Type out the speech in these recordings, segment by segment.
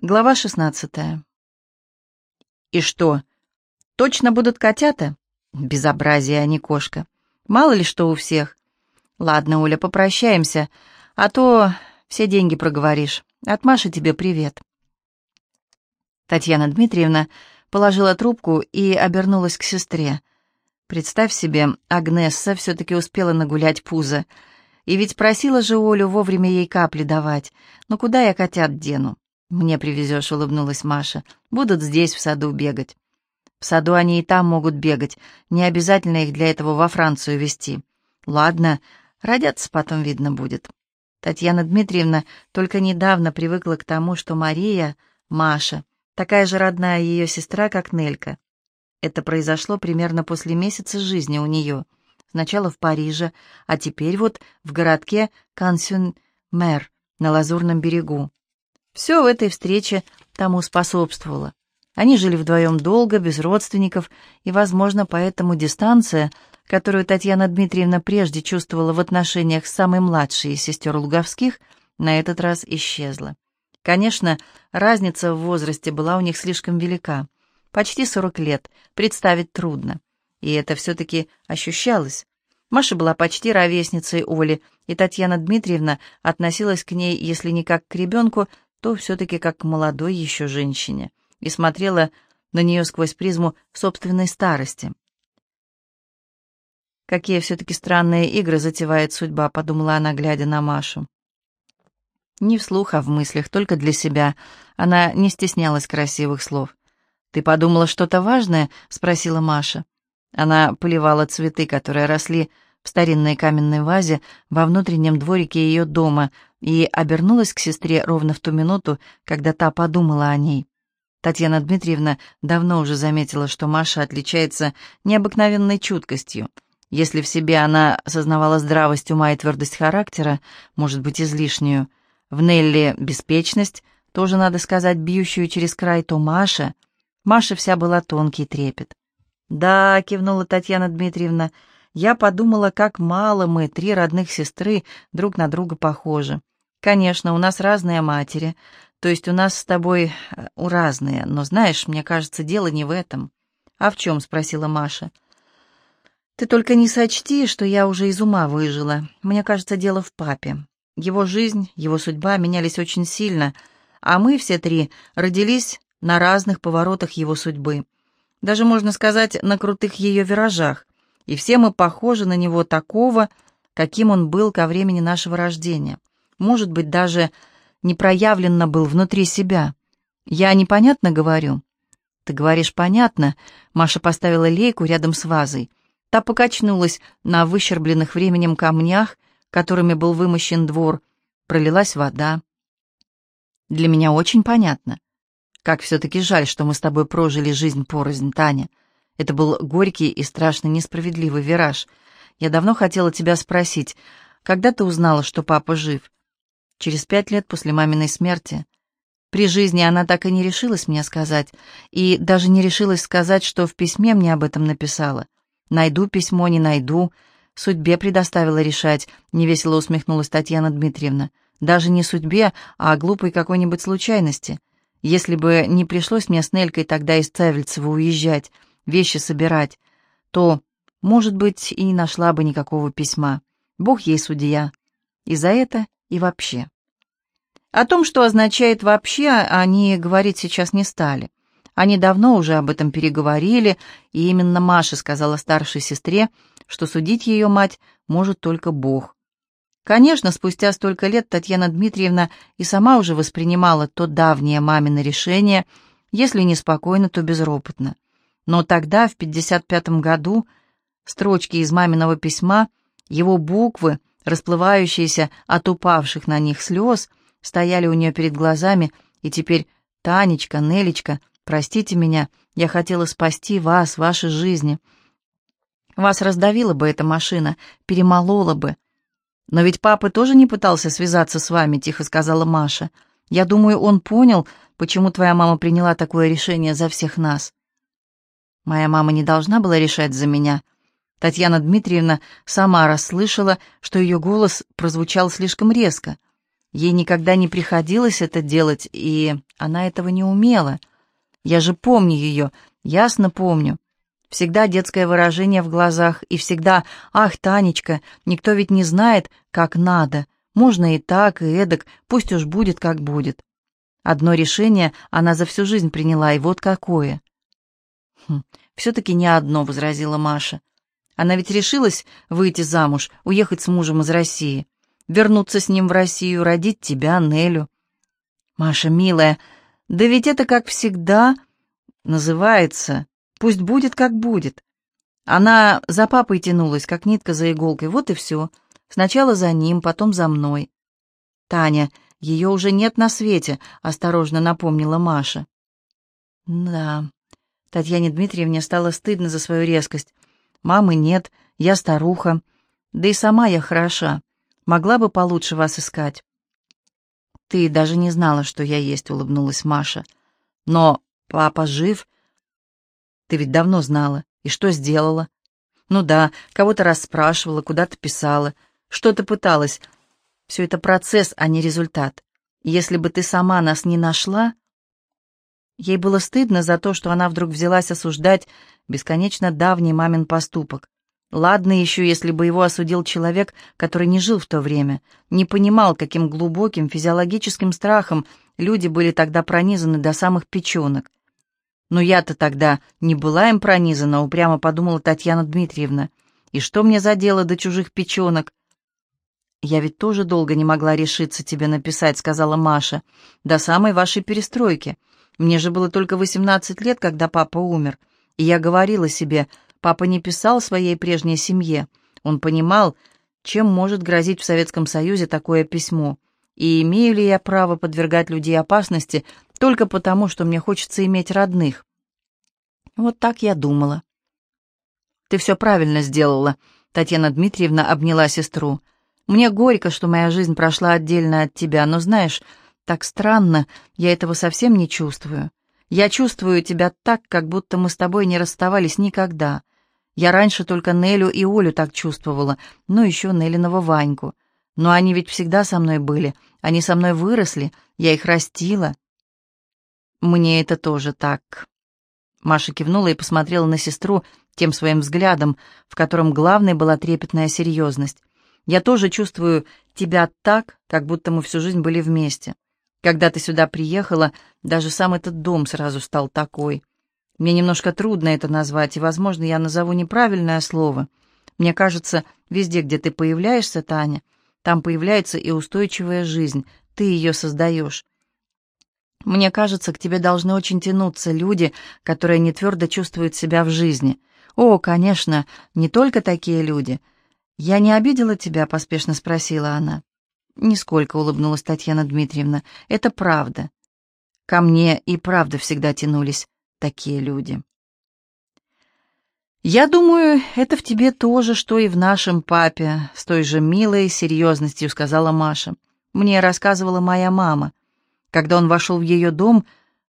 Глава шестнадцатая. «И что, точно будут котята?» «Безобразие, а не кошка. Мало ли что у всех. Ладно, Оля, попрощаемся, а то все деньги проговоришь. От Маши тебе привет». Татьяна Дмитриевна положила трубку и обернулась к сестре. Представь себе, Агнесса все-таки успела нагулять пузо. И ведь просила же Олю вовремя ей капли давать. Ну куда я котят дену? «Мне привезешь», — улыбнулась Маша. «Будут здесь, в саду, бегать». «В саду они и там могут бегать. Не обязательно их для этого во Францию везти». «Ладно, родятся потом видно будет». Татьяна Дмитриевна только недавно привыкла к тому, что Мария, Маша, такая же родная ее сестра, как Нелька. Это произошло примерно после месяца жизни у нее. Сначала в Париже, а теперь вот в городке Кансюн-Мэр на Лазурном берегу. Все в этой встрече тому способствовало. Они жили вдвоем долго, без родственников, и, возможно, поэтому дистанция, которую Татьяна Дмитриевна прежде чувствовала в отношениях с самой младшей из сестер Луговских, на этот раз исчезла. Конечно, разница в возрасте была у них слишком велика. Почти 40 лет, представить трудно. И это все-таки ощущалось. Маша была почти ровесницей Оли, и Татьяна Дмитриевна относилась к ней, если не как к ребенку, то все-таки как к молодой еще женщине, и смотрела на нее сквозь призму собственной старости. «Какие все-таки странные игры затевает судьба», — подумала она, глядя на Машу. Не вслух, а в мыслях, только для себя. Она не стеснялась красивых слов. «Ты подумала что-то важное?» — спросила Маша. Она поливала цветы, которые росли в старинной каменной вазе во внутреннем дворике ее дома, и обернулась к сестре ровно в ту минуту, когда та подумала о ней. Татьяна Дмитриевна давно уже заметила, что Маша отличается необыкновенной чуткостью. Если в себе она осознавала здравость ума и твердость характера, может быть, излишнюю, в Нелли беспечность, тоже, надо сказать, бьющую через край, то Маша... Маша вся была тонкий трепет. «Да», — кивнула Татьяна Дмитриевна, — «я подумала, как мало мы, три родных сестры, друг на друга похожи. Конечно, у нас разные матери, то есть у нас с тобой э, у разные, но знаешь, мне кажется, дело не в этом. А в чем? спросила Маша. Ты только не сочти, что я уже из ума выжила. Мне кажется, дело в папе. Его жизнь, его судьба менялись очень сильно, а мы все три родились на разных поворотах его судьбы. Даже, можно сказать, на крутых ее виражах. И все мы похожи на него такого, каким он был ко времени нашего рождения может быть, даже непроявленно был внутри себя. Я непонятно говорю? Ты говоришь понятно. Маша поставила лейку рядом с вазой. Та покачнулась на выщербленных временем камнях, которыми был вымощен двор. Пролилась вода. Для меня очень понятно. Как все-таки жаль, что мы с тобой прожили жизнь порознь, Таня. Это был горький и страшно несправедливый вираж. Я давно хотела тебя спросить, когда ты узнала, что папа жив? Через пять лет после маминой смерти. При жизни она так и не решилась мне сказать, и даже не решилась сказать, что в письме мне об этом написала. Найду письмо, не найду. Судьбе предоставила решать, невесело усмехнулась Татьяна Дмитриевна. Даже не судьбе, а глупой какой-нибудь случайности. Если бы не пришлось мне с Нелькой тогда из Цавельцева уезжать, вещи собирать, то, может быть, и не нашла бы никакого письма. Бог ей судья. И за это и вообще. О том, что означает «вообще», они говорить сейчас не стали. Они давно уже об этом переговорили, и именно Маша сказала старшей сестре, что судить ее мать может только Бог. Конечно, спустя столько лет Татьяна Дмитриевна и сама уже воспринимала то давнее мамино решение, если не спокойно, то безропотно. Но тогда, в 55 году, строчки из маминого письма, его буквы, расплывающиеся от упавших на них слез, стояли у нее перед глазами, и теперь «Танечка, Нелечка, простите меня, я хотела спасти вас, ваши жизни. Вас раздавила бы эта машина, перемолола бы». «Но ведь папа тоже не пытался связаться с вами», — тихо сказала Маша. «Я думаю, он понял, почему твоя мама приняла такое решение за всех нас». «Моя мама не должна была решать за меня», — Татьяна Дмитриевна сама расслышала, что ее голос прозвучал слишком резко. Ей никогда не приходилось это делать, и она этого не умела. Я же помню ее, ясно помню. Всегда детское выражение в глазах, и всегда «Ах, Танечка, никто ведь не знает, как надо. Можно и так, и эдак, пусть уж будет, как будет». Одно решение она за всю жизнь приняла, и вот какое. «Хм, «Все-таки не одно», — возразила Маша. «Она ведь решилась выйти замуж, уехать с мужем из России, вернуться с ним в Россию, родить тебя, Нелю». «Маша, милая, да ведь это, как всегда, называется Пусть будет, как будет. Она за папой тянулась, как нитка за иголкой, вот и все. Сначала за ним, потом за мной. Таня, ее уже нет на свете, осторожно напомнила Маша. Да, Татьяне Дмитриевне стало стыдно за свою резкость. Мамы нет, я старуха. Да и сама я хороша. Могла бы получше вас искать. Ты даже не знала, что я есть, улыбнулась Маша. Но папа жив, ты ведь давно знала. И что сделала? Ну да, кого-то расспрашивала, куда-то писала, что-то пыталась. Все это процесс, а не результат. Если бы ты сама нас не нашла... Ей было стыдно за то, что она вдруг взялась осуждать бесконечно давний мамин поступок. Ладно еще, если бы его осудил человек, который не жил в то время, не понимал, каким глубоким физиологическим страхом люди были тогда пронизаны до самых печенок. Но я-то тогда не была им пронизана, упрямо подумала Татьяна Дмитриевна. И что мне за дело до чужих печенок? «Я ведь тоже долго не могла решиться тебе написать», — сказала Маша, — «до самой вашей перестройки. Мне же было только восемнадцать лет, когда папа умер. И я говорила себе, папа не писал своей прежней семье. Он понимал, чем может грозить в Советском Союзе такое письмо. И имею ли я право подвергать людей опасности только потому, что мне хочется иметь родных? Вот так я думала. Ты все правильно сделала, Татьяна Дмитриевна обняла сестру. Мне горько, что моя жизнь прошла отдельно от тебя, но знаешь, так странно, я этого совсем не чувствую. Я чувствую тебя так, как будто мы с тобой не расставались никогда. Я раньше только Нелю и Олю так чувствовала, ну еще Нелиного Ваньку. Но они ведь всегда со мной были, они со мной выросли, я их растила. Мне это тоже так. Маша кивнула и посмотрела на сестру тем своим взглядом, в котором главной была трепетная серьезность. «Я тоже чувствую тебя так, как будто мы всю жизнь были вместе. Когда ты сюда приехала, даже сам этот дом сразу стал такой. Мне немножко трудно это назвать, и, возможно, я назову неправильное слово. Мне кажется, везде, где ты появляешься, Таня, там появляется и устойчивая жизнь, ты ее создаешь. Мне кажется, к тебе должны очень тянуться люди, которые не твердо чувствуют себя в жизни. О, конечно, не только такие люди. Я не обидела тебя, поспешно спросила она. Нисколько улыбнулась Татьяна Дмитриевна. Это правда. Ко мне и правда всегда тянулись такие люди. «Я думаю, это в тебе тоже, что и в нашем папе», — с той же милой серьезностью сказала Маша. «Мне рассказывала моя мама. Когда он вошел в ее дом,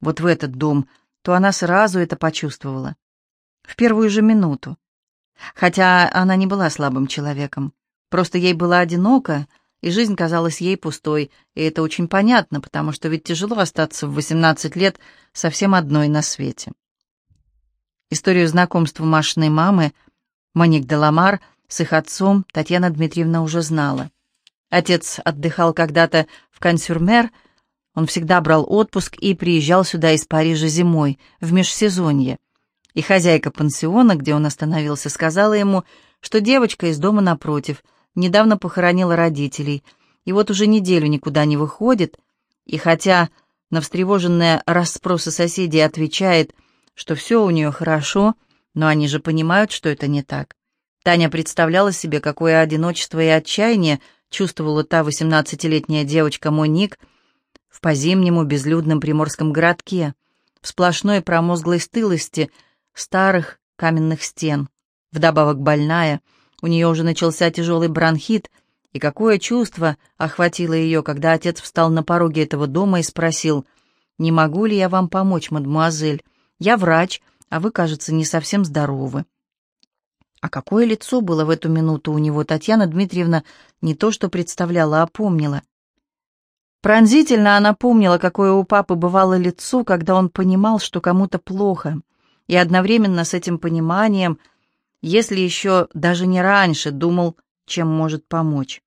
вот в этот дом, то она сразу это почувствовала. В первую же минуту. Хотя она не была слабым человеком. Просто ей было одиноко, и жизнь казалась ей пустой, и это очень понятно, потому что ведь тяжело остаться в 18 лет совсем одной на свете. Историю знакомства Машиной мамы, Моник Деламар, с их отцом Татьяна Дмитриевна уже знала. Отец отдыхал когда-то в Консюрмер, он всегда брал отпуск и приезжал сюда из Парижа зимой, в межсезонье. И хозяйка пансиона, где он остановился, сказала ему, что девочка из дома напротив недавно похоронила родителей, и вот уже неделю никуда не выходит, и хотя на встревоженные расспросы соседей отвечает – что все у нее хорошо, но они же понимают, что это не так. Таня представляла себе, какое одиночество и отчаяние чувствовала та восемнадцатилетняя девочка Моник в позимнему безлюдном приморском городке, в сплошной промозглой стылости старых каменных стен. Вдобавок больная, у нее уже начался тяжелый бронхит, и какое чувство охватило ее, когда отец встал на пороге этого дома и спросил, «Не могу ли я вам помочь, мадемуазель?» Я врач, а вы, кажется, не совсем здоровы». А какое лицо было в эту минуту у него, Татьяна Дмитриевна не то что представляла, а помнила. Пронзительно она помнила, какое у папы бывало лицо, когда он понимал, что кому-то плохо, и одновременно с этим пониманием, если еще даже не раньше, думал, чем может помочь.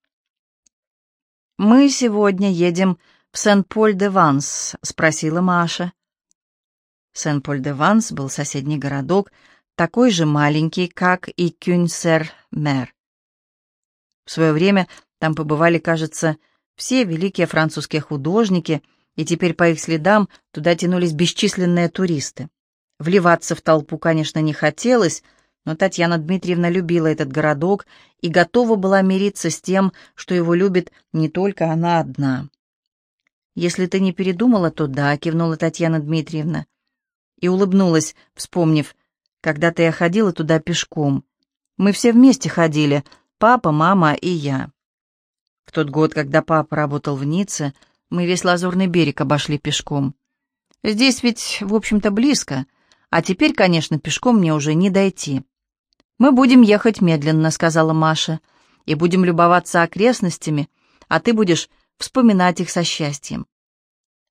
«Мы сегодня едем в Сен-Поль-де-Ванс?» — спросила Маша. Сен-Поль-де-Ванс был соседний городок, такой же маленький, как и Кюнсер-Мер. В свое время там побывали, кажется, все великие французские художники, и теперь по их следам туда тянулись бесчисленные туристы. Вливаться в толпу, конечно, не хотелось, но Татьяна Дмитриевна любила этот городок и готова была мириться с тем, что его любит не только она одна. «Если ты не передумала, то да», — кивнула Татьяна Дмитриевна. И улыбнулась, вспомнив, когда-то я ходила туда пешком. Мы все вместе ходили, папа, мама и я. В тот год, когда папа работал в Ницце, мы весь Лазурный берег обошли пешком. Здесь ведь, в общем-то, близко, а теперь, конечно, пешком мне уже не дойти. «Мы будем ехать медленно», — сказала Маша, — «и будем любоваться окрестностями, а ты будешь вспоминать их со счастьем.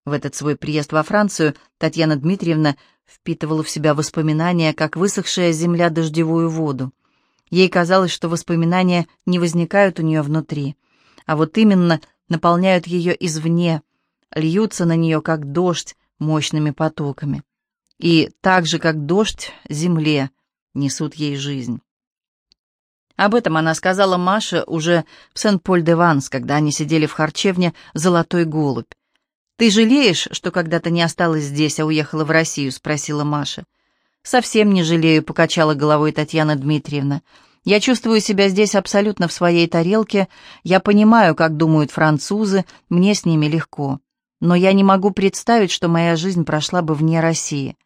В этот свой приезд во Францию Татьяна Дмитриевна впитывала в себя воспоминания, как высохшая земля дождевую воду. Ей казалось, что воспоминания не возникают у нее внутри, а вот именно наполняют ее извне, льются на нее, как дождь, мощными потоками. И так же, как дождь, земле несут ей жизнь. Об этом она сказала Маше уже в Сен-Поль-де-Ванс, когда они сидели в харчевне «Золотой голубь». «Ты жалеешь, что когда-то не осталась здесь, а уехала в Россию?» — спросила Маша. «Совсем не жалею», — покачала головой Татьяна Дмитриевна. «Я чувствую себя здесь абсолютно в своей тарелке. Я понимаю, как думают французы, мне с ними легко. Но я не могу представить, что моя жизнь прошла бы вне России.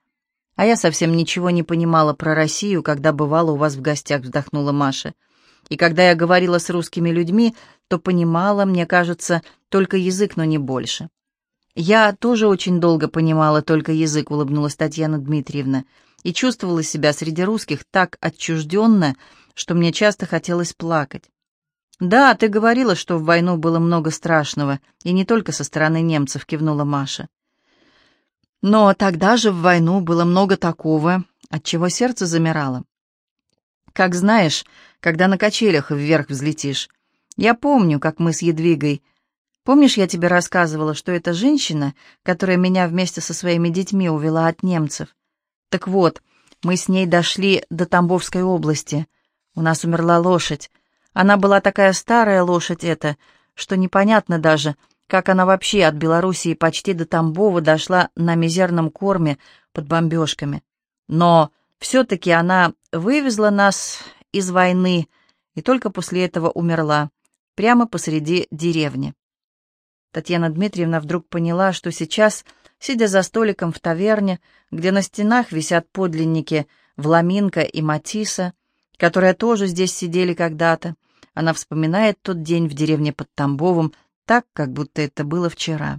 «А я совсем ничего не понимала про Россию, когда бывала у вас в гостях», — вздохнула Маша. «И когда я говорила с русскими людьми, то понимала, мне кажется, только язык, но не больше». «Я тоже очень долго понимала только язык», — улыбнулась Татьяна Дмитриевна, «и чувствовала себя среди русских так отчужденно, что мне часто хотелось плакать». «Да, ты говорила, что в войну было много страшного, и не только со стороны немцев», — кивнула Маша. Но тогда же в войну было много такого, от чего сердце замирало. Как знаешь, когда на качелях вверх взлетишь. Я помню, как мы с Едвигой... Помнишь, я тебе рассказывала, что это женщина, которая меня вместе со своими детьми увела от немцев? Так вот, мы с ней дошли до Тамбовской области. У нас умерла лошадь. Она была такая старая лошадь эта, что непонятно даже, как она вообще от Белоруссии почти до Тамбова дошла на мизерном корме под бомбежками. Но все-таки она вывезла нас из войны и только после этого умерла, прямо посреди деревни. Татьяна Дмитриевна вдруг поняла, что сейчас, сидя за столиком в таверне, где на стенах висят подлинники Вламинка и Матисса, которые тоже здесь сидели когда-то, она вспоминает тот день в деревне под Тамбовом, так, как будто это было вчера.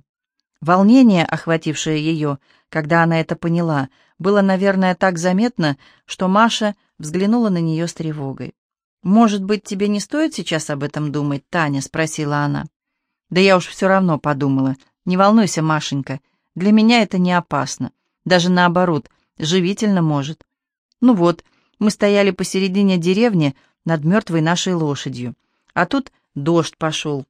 Волнение, охватившее ее, когда она это поняла, было, наверное, так заметно, что Маша взглянула на нее с тревогой. «Может быть, тебе не стоит сейчас об этом думать, Таня?» — спросила она. «Да я уж все равно подумала. Не волнуйся, Машенька, для меня это не опасно. Даже наоборот, живительно может. Ну вот, мы стояли посередине деревни над мертвой нашей лошадью, а тут дождь пошел,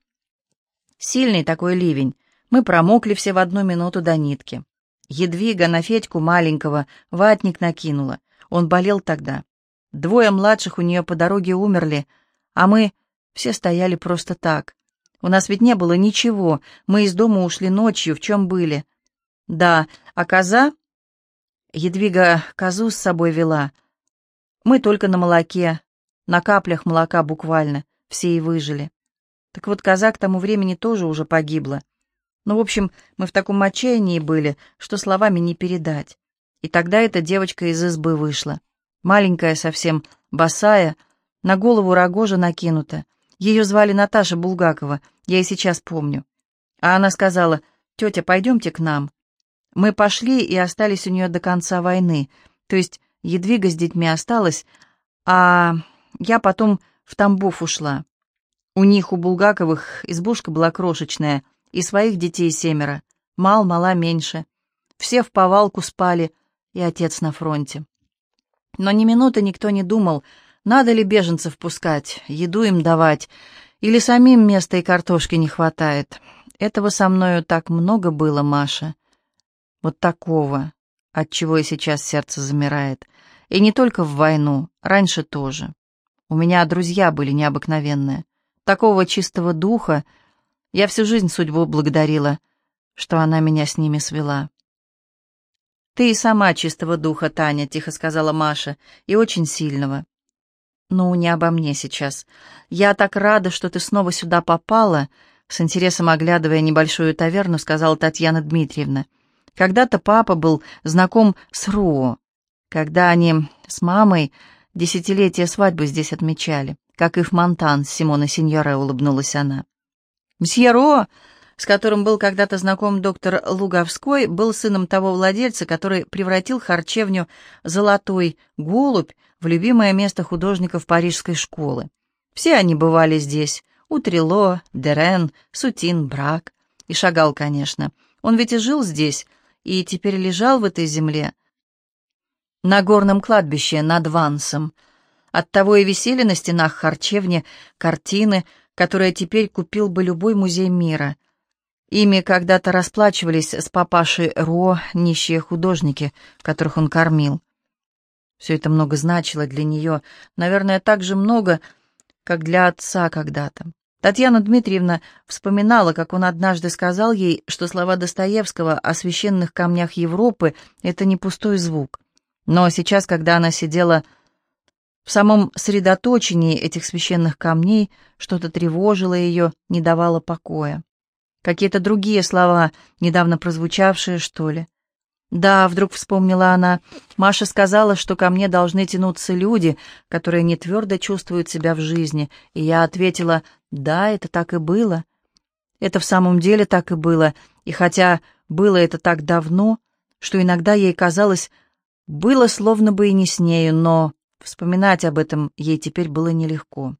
Сильный такой ливень. Мы промокли все в одну минуту до нитки. Едвига на Федьку маленького ватник накинула. Он болел тогда. Двое младших у нее по дороге умерли, а мы все стояли просто так. У нас ведь не было ничего. Мы из дома ушли ночью, в чем были. Да, а коза... Едвига козу с собой вела. Мы только на молоке, на каплях молока буквально, все и выжили. Так вот, коза к тому времени тоже уже погибла. Ну, в общем, мы в таком отчаянии были, что словами не передать. И тогда эта девочка из избы вышла. Маленькая совсем, босая, на голову рогожа накинута. Ее звали Наташа Булгакова, я и сейчас помню. А она сказала, «Тетя, пойдемте к нам». Мы пошли и остались у нее до конца войны. То есть Едвига с детьми осталась, а я потом в Тамбов ушла. У них, у Булгаковых, избушка была крошечная, И своих детей семеро. Мал, мала, меньше. Все в повалку спали, и отец на фронте. Но ни минуты никто не думал, надо ли беженцев пускать, еду им давать, или самим места и картошки не хватает. Этого со мною так много было, Маша. Вот такого, от чего и сейчас сердце замирает. И не только в войну, раньше тоже. У меня друзья были необыкновенные. Такого чистого духа. Я всю жизнь судьбу благодарила, что она меня с ними свела. «Ты и сама чистого духа, Таня», — тихо сказала Маша, — «и очень сильного». «Ну, не обо мне сейчас. Я так рада, что ты снова сюда попала», — с интересом оглядывая небольшую таверну, сказала Татьяна Дмитриевна. «Когда-то папа был знаком с Руо, когда они с мамой десятилетие свадьбы здесь отмечали, как и в Монтан Симона Синьоре», — улыбнулась она. «Мсье Руо с которым был когда-то знаком доктор Луговской, был сыном того владельца, который превратил харчевню «Золотой голубь» в любимое место художников парижской школы. Все они бывали здесь, у Трило, Дерен, Сутин, Брак. И Шагал, конечно. Он ведь и жил здесь, и теперь лежал в этой земле, на горном кладбище над Вансом. Оттого и висели на стенах харчевни картины, которые теперь купил бы любой музей мира — Ими когда-то расплачивались с папашей Ро нищие художники, которых он кормил. Все это много значило для нее, наверное, так же много, как для отца когда-то. Татьяна Дмитриевна вспоминала, как он однажды сказал ей, что слова Достоевского о священных камнях Европы — это не пустой звук. Но сейчас, когда она сидела в самом средоточении этих священных камней, что-то тревожило ее, не давало покоя. Какие-то другие слова, недавно прозвучавшие, что ли. Да, вдруг вспомнила она, Маша сказала, что ко мне должны тянуться люди, которые не твердо чувствуют себя в жизни, и я ответила, да, это так и было. Это в самом деле так и было, и хотя было это так давно, что иногда ей казалось, было словно бы и не с нею, но вспоминать об этом ей теперь было нелегко.